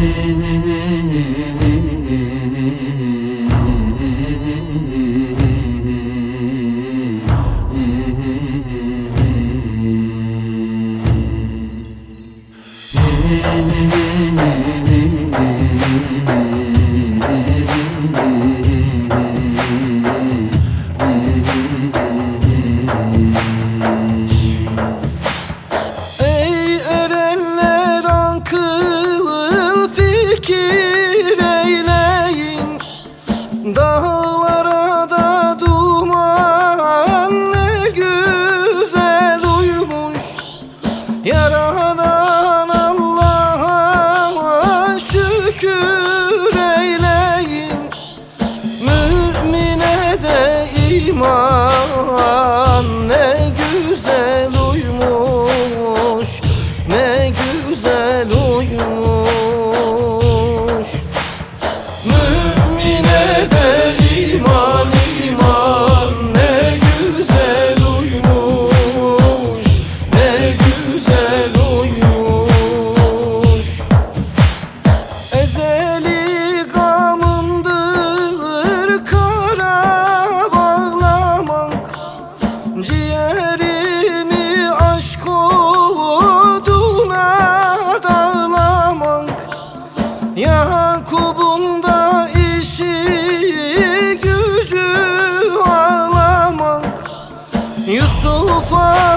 Amen. 我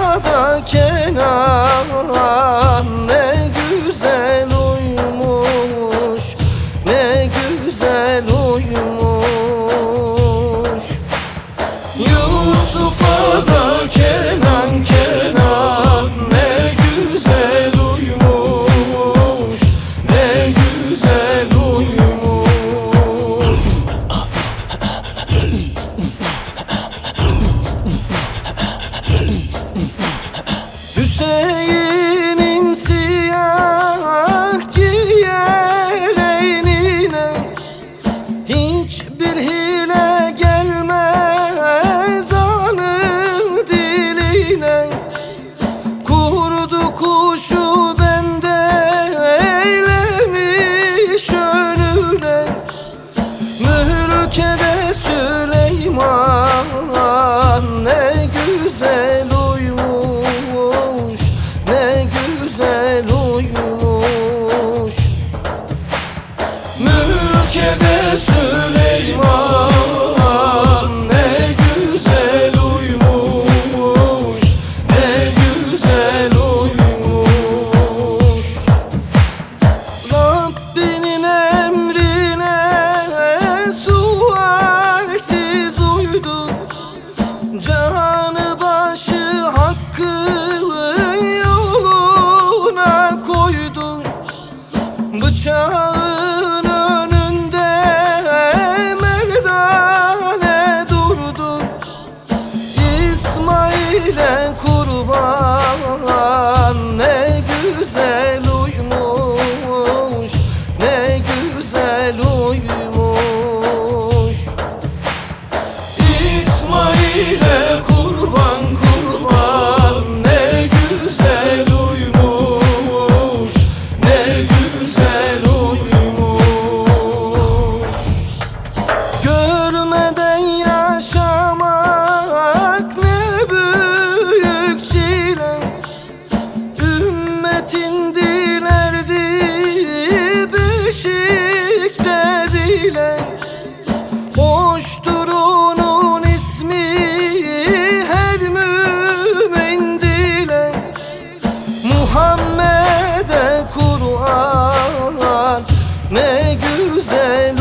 Süleyman ne güzel uyumuş Ne güzel uyumuş. Rabbinin emrine sualsiz uydu Canı başı hakkın yoluna koydu. Bıçağı 人哭 güzel